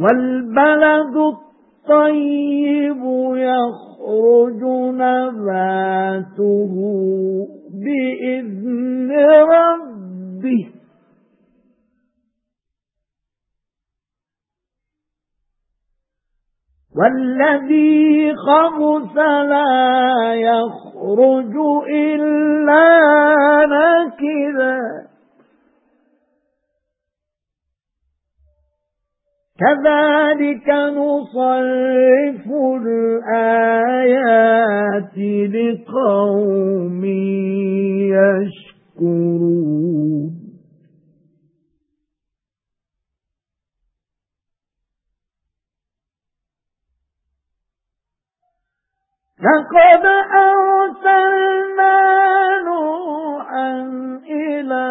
وَالْبَلَدُ الطَّيِّبُ يَخْرُجُ نَبَاتُهُ بِإِذْنِ رَبِّهِ. وَالَّذِي خَبُثَ لَا يَخْرُجُ إِلَّا نَكِدًا. كَذَلِكَ نُصَرِّفُ الْآيَاتِ لِقَوْمٍ يَشْكُرُونَ. لَقَدْ أَرْسَلْنَا نُوحًا إِلَى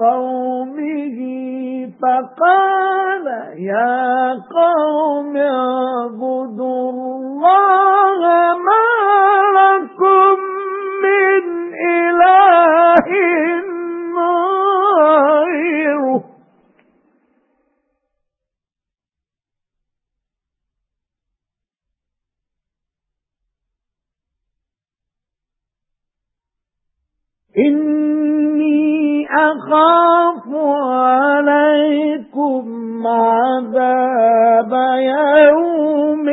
قَوْمِهِ فَقَالَ يَا قَوْمِ اعْبُدُوا اللَّهَ مَا لَكُمْ مِنْ إِلَٰهٍ غَيْرُهُ. إِنِّي أَخَافُ عَلَيْكُمْ عَذَابَ يَوْمٍ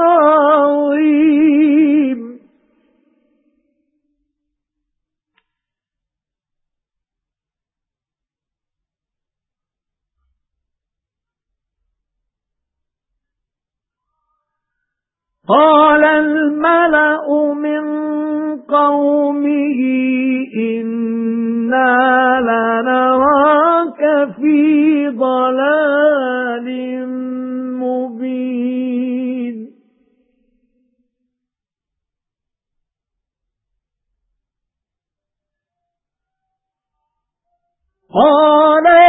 عَظِيمٍ. قَالَ الْمَلَأُ مِنْ قَوْمِهِ إِنَّا لَنَرَاكَ فِي ضَلَالٍ مُبِينٍ. قَالَ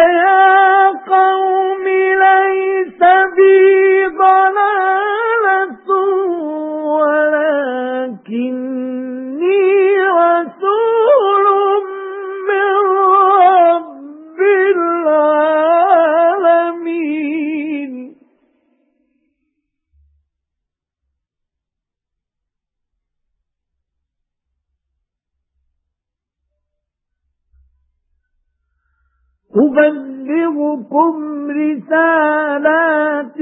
أُبَلِّغُكُمْ رِسَالَاتِ